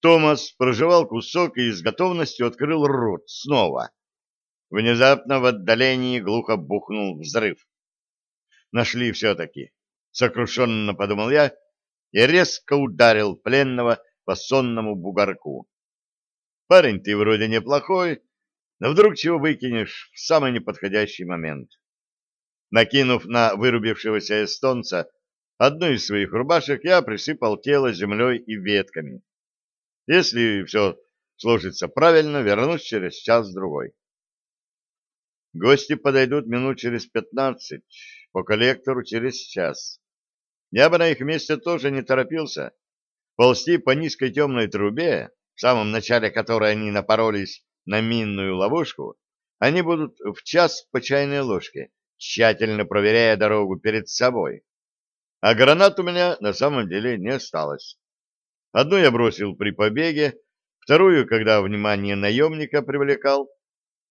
Томас прожевал кусок и с готовностью открыл рот снова. Внезапно в отдалении глухо бухнул взрыв. Нашли все-таки. Сокрушенно подумал я и резко ударил пленного по сонному бугорку. Парень ты вроде неплохой, но вдруг чего выкинешь в самый неподходящий момент. Накинув на вырубившегося эстонца одну из своих рубашек, я присыпал тело землей и ветками. Если все сложится правильно, вернусь через час-другой. Гости подойдут минут через пятнадцать, по коллектору через час. Я бы на их месте тоже не торопился. Ползти по низкой темной трубе, в самом начале которой они напоролись на минную ловушку, они будут в час по чайной ложке, тщательно проверяя дорогу перед собой. А гранат у меня на самом деле не осталось. Одну я бросил при побеге, вторую, когда внимание наемника привлекал,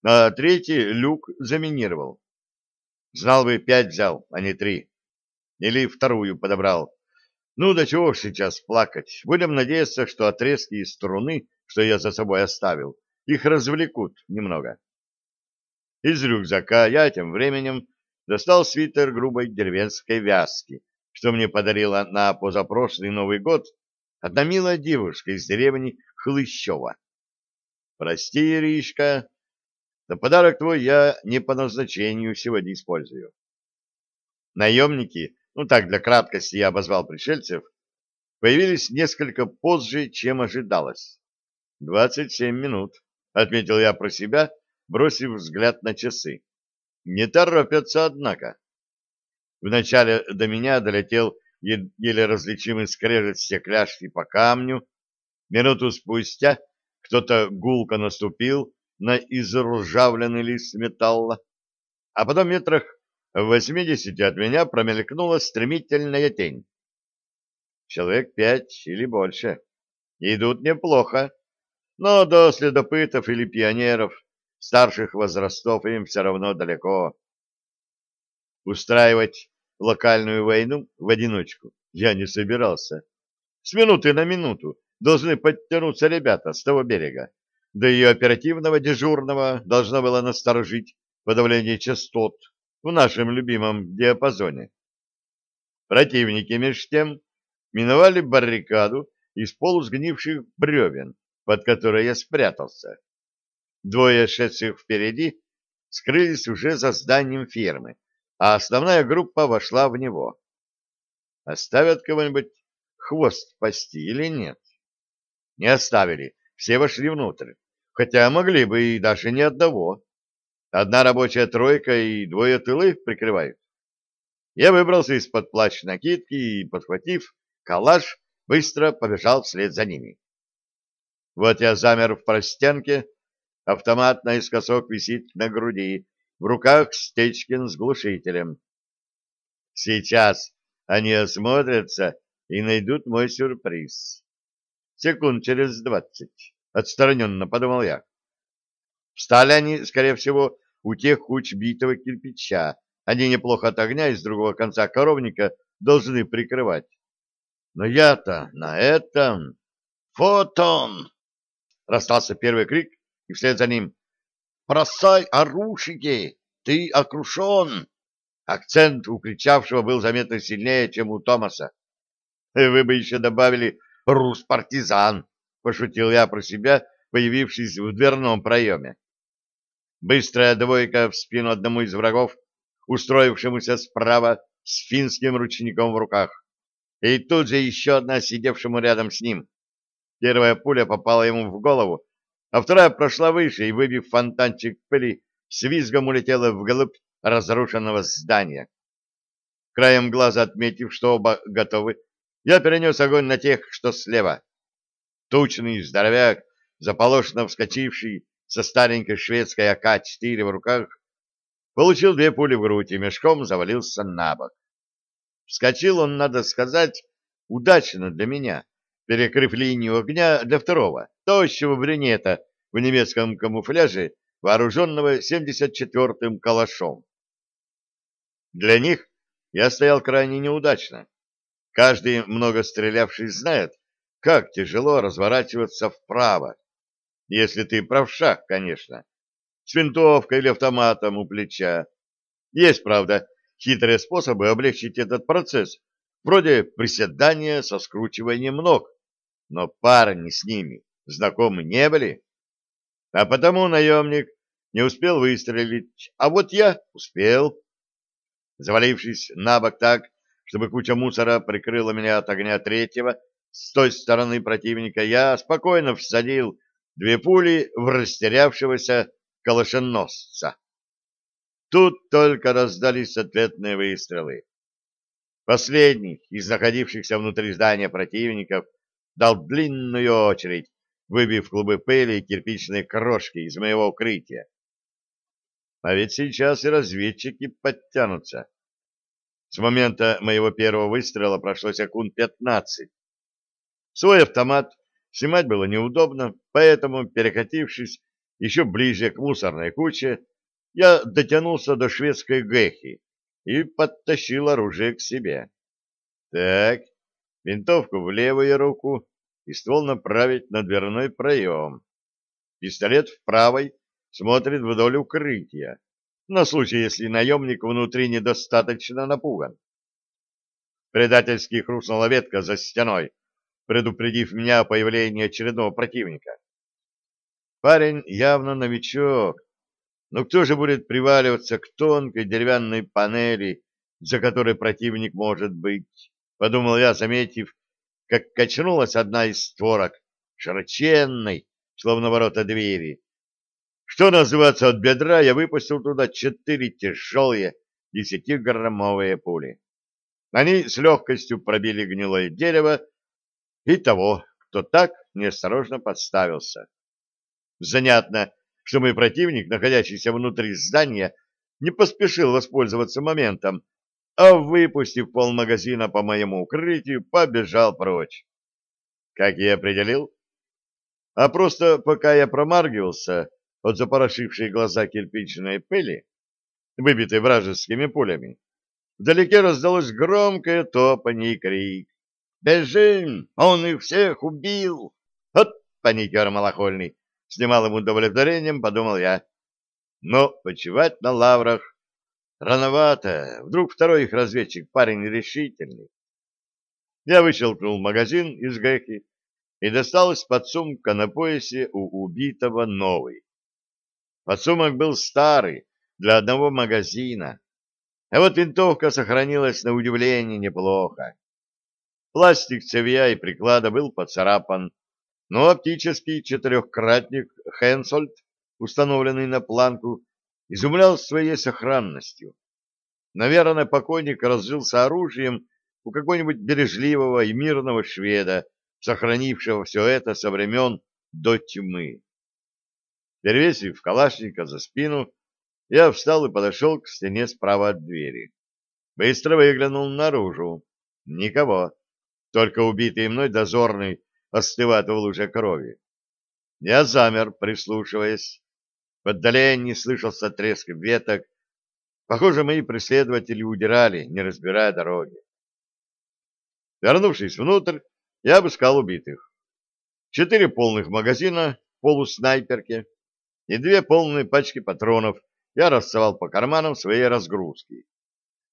а третий люк заминировал. Знал бы, пять взял, а не три. Или вторую подобрал. Ну, до чего ж сейчас плакать. Будем надеяться, что отрезки и струны, что я за собой оставил, их развлекут немного. Из рюкзака я тем временем достал свитер грубой деревенской вязки, что мне подарила на позапрошлый Новый год одна милая девушка из деревни Хлыщева. Прости, Иришка, но подарок твой я не по назначению сегодня использую. Наемники, ну так для краткости я обозвал пришельцев, появились несколько позже, чем ожидалось. Двадцать семь минут, отметил я про себя, бросив взгляд на часы. Не торопятся, однако. Вначале до меня долетел еле различимый скрежет стекляшки по камню. Минуту спустя кто-то гулко наступил на изржавленный лист металла, а потом метрах в восьмидесяти от меня промелькнула стремительная тень. Человек пять или больше. Идут неплохо, но до следопытов или пионеров старших возрастов им все равно далеко. Устраивать локальную войну в одиночку я не собирался. С минуты на минуту должны подтянуться ребята с того берега, да и оперативного дежурного должно было насторожить подавление частот в нашем любимом диапазоне. Противники меж тем миновали баррикаду из полусгнивших бревен, под которой я спрятался. Двое шедших впереди скрылись уже за зданием фермы, а основная группа вошла в него. Оставят кого-нибудь хвост пасти или нет? Не оставили, все вошли внутрь, хотя могли бы и даже не одного. Одна рабочая тройка и двое тылы прикрывают. Я выбрался из-под плащ накидки и, подхватив калаш, быстро побежал вслед за ними. Вот я замер в простенке, Автомат наискосок висит на груди, в руках Стечкин с глушителем. Сейчас они осмотрятся и найдут мой сюрприз. Секунд через двадцать, отстраненно подумал я. Встали они, скорее всего, у тех куч битого кирпича. Они неплохо от огня из другого конца коровника должны прикрывать. Но я-то на этом... «Фотон!» — расстался первый крик, и вслед за ним «Бросай оружие! Ты окрушен!» Акцент у кричавшего был заметно сильнее, чем у Томаса. «Вы бы еще добавили «рус-партизан», — пошутил я про себя, появившись в дверном проеме. Быстрая двойка в спину одному из врагов, устроившемуся справа с финским ручником в руках, и тут же еще одна сидевшему рядом с ним. Первая пуля попала ему в голову, а вторая прошла выше и, выбив фонтанчик пыли, с визгом улетела вглубь разрушенного здания. Краем глаза отметив, что оба готовы, я перенес огонь на тех, что слева. Тучный здоровяк, заполошно вскочивший со старенькой шведской АК-4 в руках, получил две пули в грудь и мешком завалился на бок. Вскочил он, надо сказать, удачно для меня, перекрыв линию огня для второго, тощего брюнета в немецком камуфляже, вооруженного 74-м калашом. Для них я стоял крайне неудачно. Каждый много стрелявший знает, как тяжело разворачиваться вправо, если ты правша, конечно, с винтовкой или автоматом у плеча. Есть, правда, хитрые способы облегчить этот процесс, вроде приседания со скручиванием ног, но парни с ними знакомы не были. А потому наемник не успел выстрелить, а вот я успел. Завалившись на бок так, чтобы куча мусора прикрыла меня от огня третьего, с той стороны противника я спокойно всадил две пули в растерявшегося калашеносца. Тут только раздались ответные выстрелы. Последний из находившихся внутри здания противников дал длинную очередь, выбив клубы пыли и кирпичные крошки из моего укрытия. А ведь сейчас и разведчики подтянутся. С момента моего первого выстрела прошло секунд пятнадцать. Свой автомат снимать было неудобно, поэтому, перекатившись еще ближе к мусорной куче, я дотянулся до шведской гэхи и подтащил оружие к себе. Так, винтовку в левую руку и ствол направить на дверной проем. Пистолет в правой смотрит вдоль укрытия, на случай, если наемник внутри недостаточно напуган. Предательски хрустнула ветка за стеной, предупредив меня о появлении очередного противника. Парень явно новичок, но кто же будет приваливаться к тонкой деревянной панели, за которой противник может быть? Подумал я, заметив, как качнулась одна из створок, широченной, словно ворота двери, что называется, от бедра я выпустил туда четыре тяжелые десятиграммовые пули. Они с легкостью пробили гнилое дерево и того, кто так неосторожно подставился. Занятно, что мой противник, находящийся внутри здания, не поспешил воспользоваться моментом, а, выпустив полмагазина по моему укрытию, побежал прочь. Как я определил? А просто пока я промаргивался, от запорошившей глаза кирпичной пыли, выбитой вражескими пулями, вдалеке раздалось громкое топанье и крик. «Бежим! Он их всех убил!» «Вот паникер малохольный!» С немалым удовлетворением подумал я. Но почивать на лаврах рановато. Вдруг второй их разведчик парень решительный. Я выщелкнул магазин из гэки и достал из-под сумка на поясе у убитого новый. Подсумок был старый, для одного магазина. А вот винтовка сохранилась на удивление неплохо. Пластик цевья и приклада был поцарапан, но оптический четырехкратник Хенсольд, установленный на планку, изумлял своей сохранностью. Наверное, покойник разжился оружием у какого-нибудь бережливого и мирного шведа, сохранившего все это со времен до тьмы. Перевесив калашника за спину, я встал и подошел к стене справа от двери. Быстро выглянул наружу. Никого. Только убитый мной дозорный остывает в луже крови. Я замер, прислушиваясь. В отдалении слышался треск веток. Похоже, мои преследователи удирали, не разбирая дороги. Вернувшись внутрь, я обыскал убитых. Четыре полных магазина полуснайперки и две полные пачки патронов я рассовал по карманам своей разгрузки,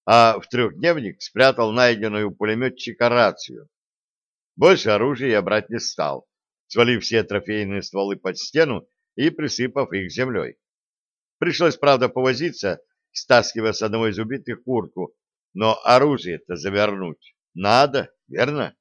а в трехдневник спрятал найденную у пулеметчика рацию. Больше оружия я брать не стал, свалив все трофейные стволы под стену и присыпав их землей. Пришлось, правда, повозиться, стаскивая с одного из убитых куртку, но оружие-то завернуть надо, верно?